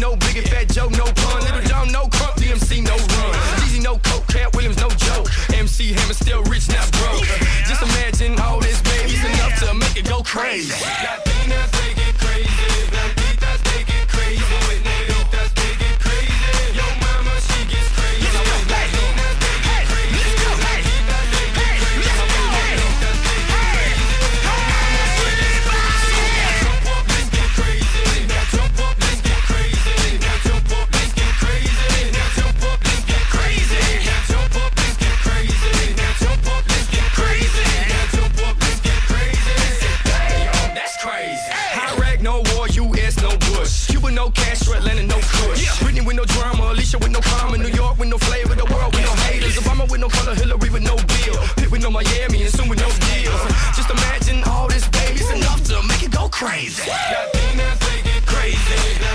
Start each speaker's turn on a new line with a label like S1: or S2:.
S1: no big and fat Joe, no pun. Lil Jon, no crunk, DMC, no run. Easy, no coke, Katt Williams, no joke. MC Hammer still rich, not broke. Just imagine all this baby's enough to make it go crazy. Iraq, no war, US, no Bush. Cuba, no cash, Atlanta, no Kush. Yeah. Britney with no drama, Alicia with no karma, New York with no flavor, the world with no haters. Obama with no color, Hillary with no bill. Pitt with no Miami, and soon with no deal. Just imagine all this, baby's enough to make it go crazy.
S2: Woo!
S1: Now, then, now, crazy.